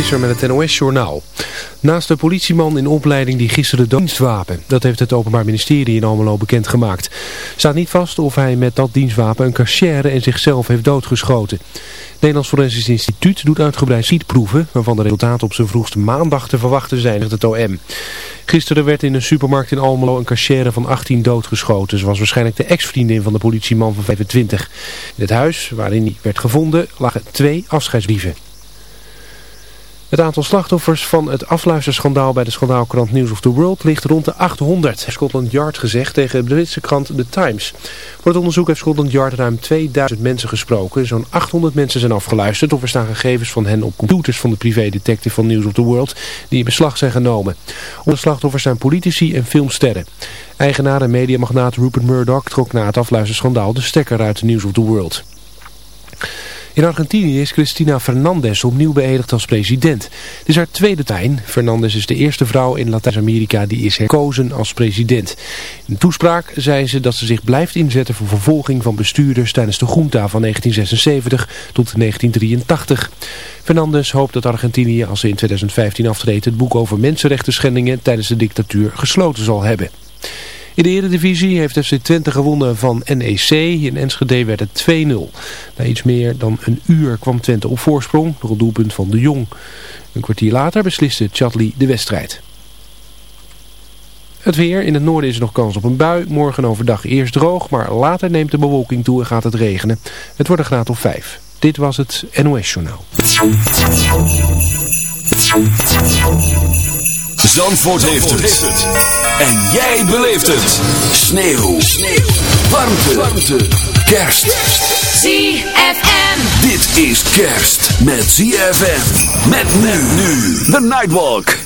Visser met het NOS-journaal. Naast de politieman in opleiding die gisteren dienstwapen. Dat heeft het Openbaar Ministerie in Almelo bekendgemaakt. Staat niet vast of hij met dat dienstwapen een cachère en zichzelf heeft doodgeschoten. Het Nederlands Forensisch Instituut doet uitgebreid schietproeven... waarvan de resultaten op zijn vroegste maandag te verwachten zijn, zegt het OM. Gisteren werd in een supermarkt in Almelo een cachère van 18 doodgeschoten. Ze was waarschijnlijk de ex-vriendin van de politieman van 25. In het huis waarin hij werd gevonden lagen twee afscheidsbrieven. Het aantal slachtoffers van het afluisterschandaal bij de schandaalkrant News of the World ligt rond de 800, heeft Scotland Yard gezegd tegen de Britse krant The Times. Voor het onderzoek heeft Scotland Yard ruim 2000 mensen gesproken. Zo'n 800 mensen zijn afgeluisterd of er staan gegevens van hen op computers van de privédetective van News of the World die in beslag zijn genomen. Onder slachtoffers zijn politici en filmsterren. Eigenaar en mediamagnaat Rupert Murdoch trok na het afluisterschandaal de stekker uit News of the World. In Argentinië is Cristina Fernandez opnieuw beëdigd als president. Het is haar tweede termijn. Fernandez is de eerste vrouw in Latijns-Amerika die is herkozen als president. In toespraak zei ze dat ze zich blijft inzetten voor vervolging van bestuurders tijdens de junta van 1976 tot 1983. Fernandez hoopt dat Argentinië als ze in 2015 aftreedt het boek over mensenrechten schendingen tijdens de dictatuur gesloten zal hebben. In de Eredivisie heeft FC Twente gewonnen van NEC. In Enschede werd het 2-0. Na iets meer dan een uur kwam Twente op voorsprong door het doelpunt van de Jong. Een kwartier later besliste Chatli de wedstrijd. Het weer. In het noorden is er nog kans op een bui. Morgen overdag eerst droog, maar later neemt de bewolking toe en gaat het regenen. Het wordt een graad of 5. Dit was het NOS Journaal. Zandvoort, heeft, het. En jij beleeft het. Sneeuw. Sneeuw. Warmte. Warmte. Kerst. ZFM. Dit is kerst met ZFM. Met nu nu. The Nightwalk.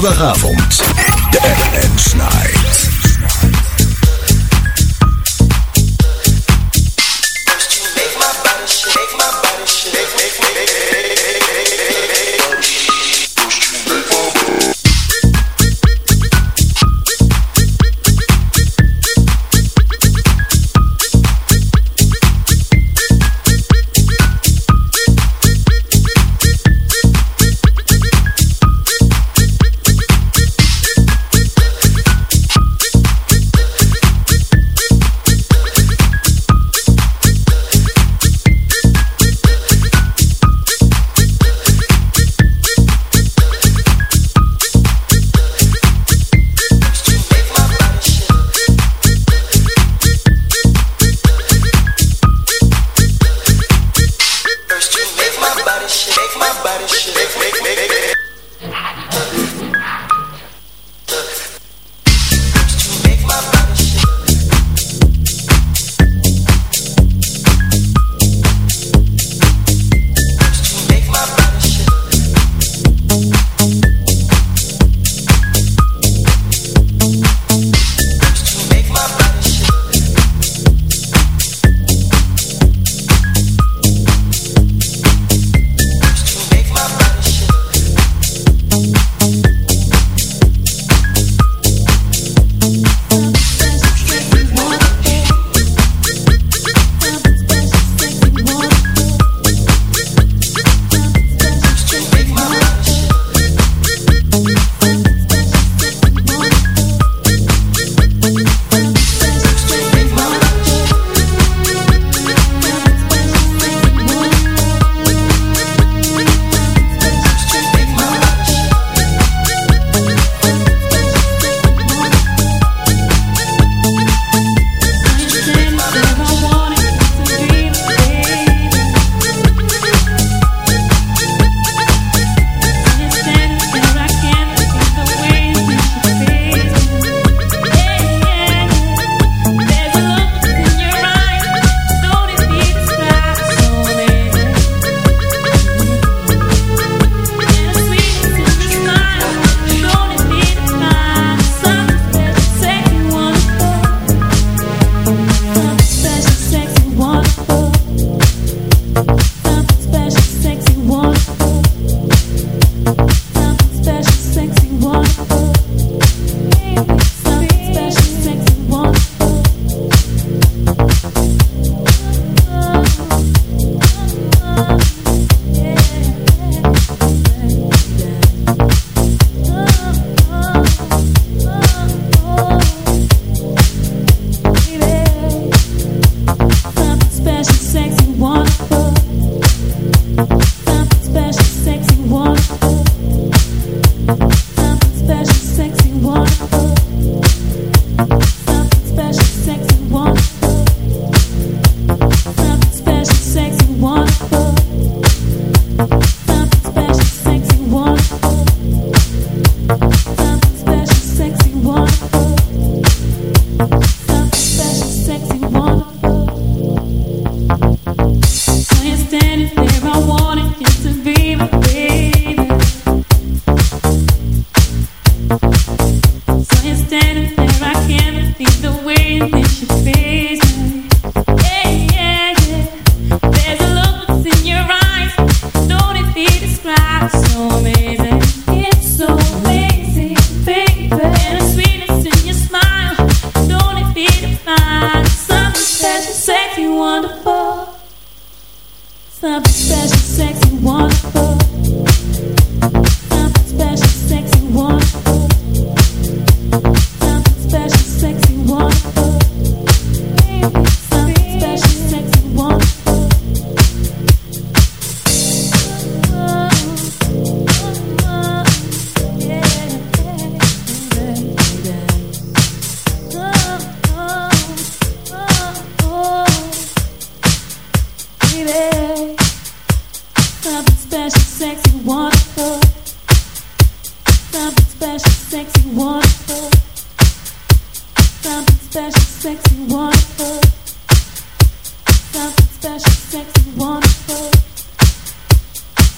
Zaterdagavond.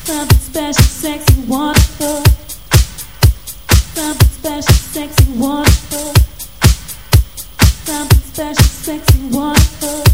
Something special, sexy, wonderful. Something special, sexy, wonderful. Something special, sexy, wonderful.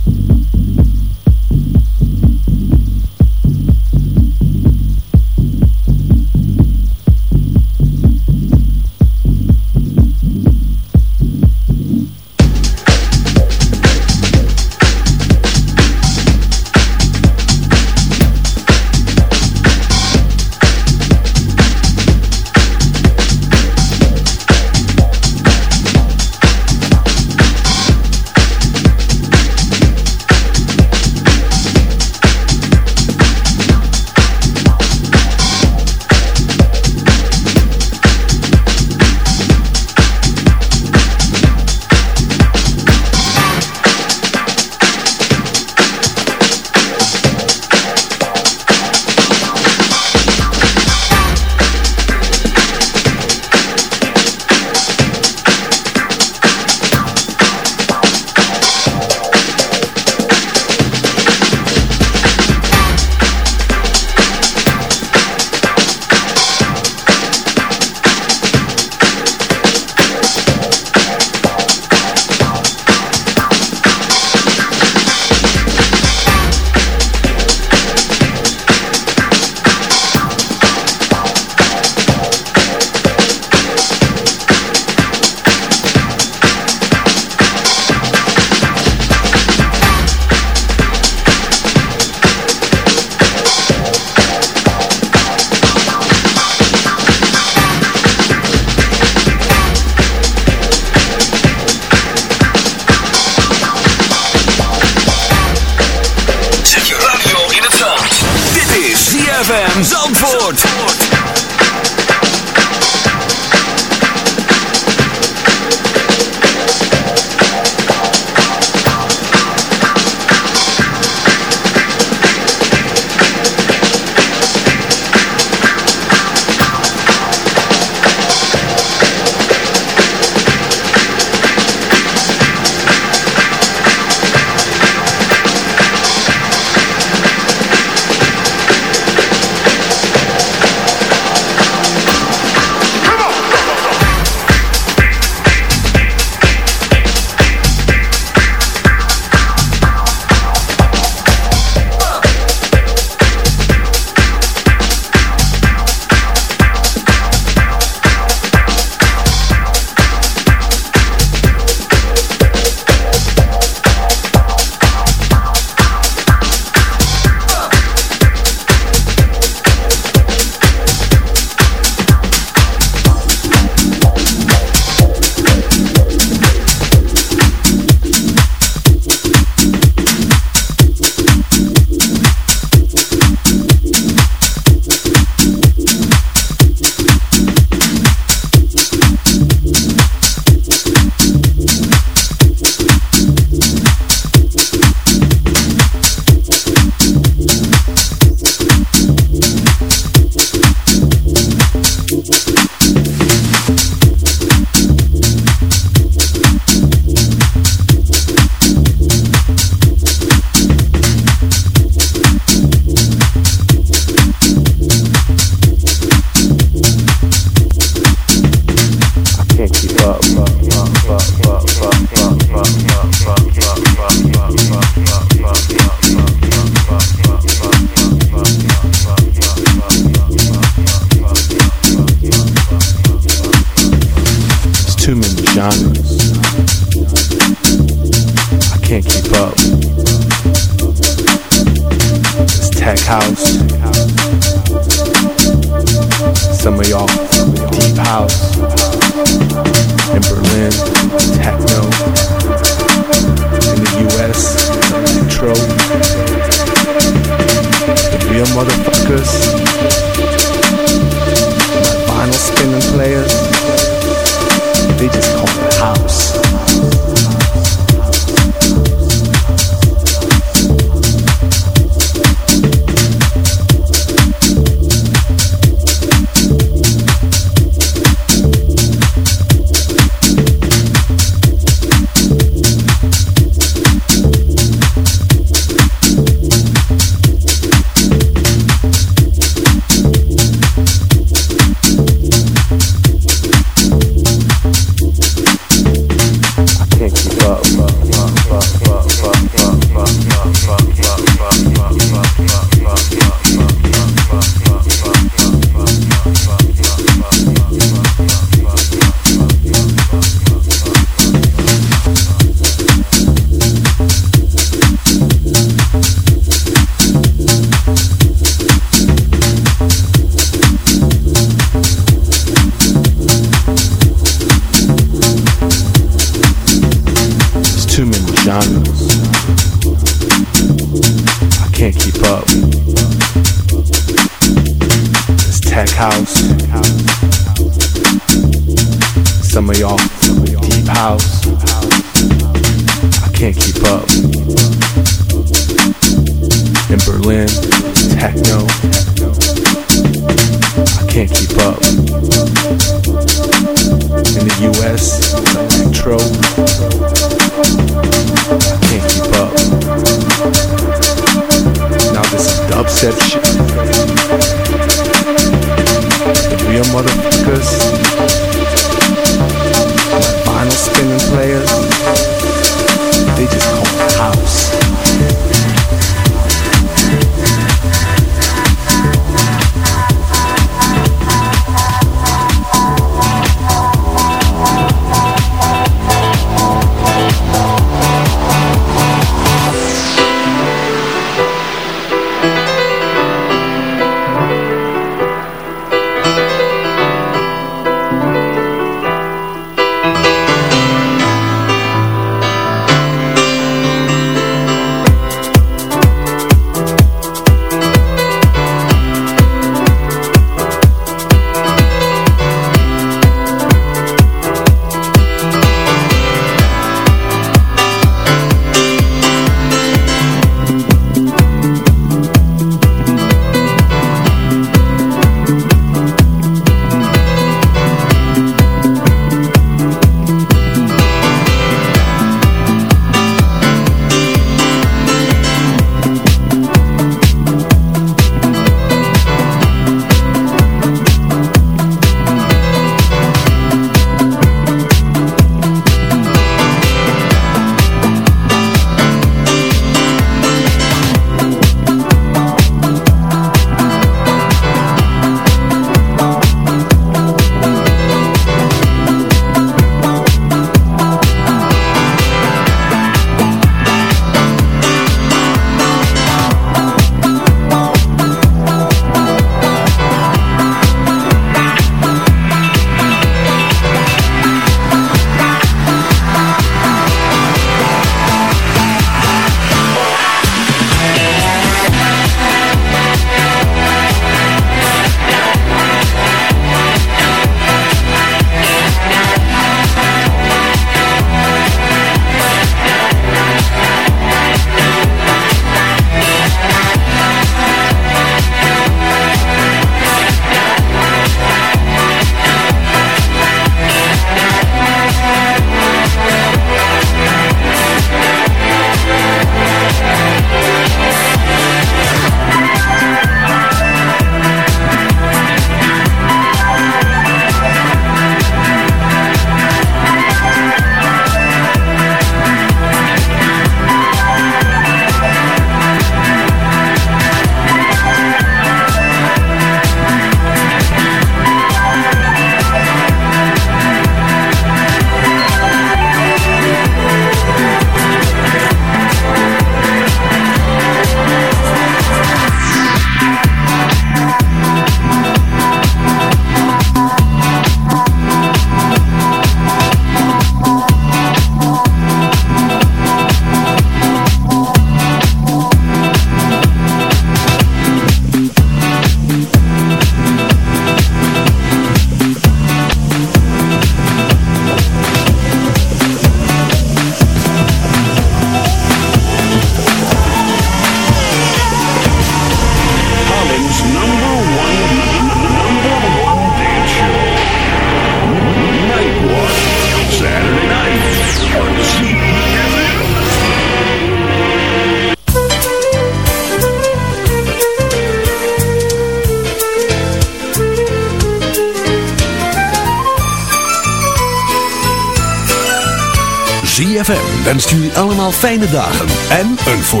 Fijne dagen en een voor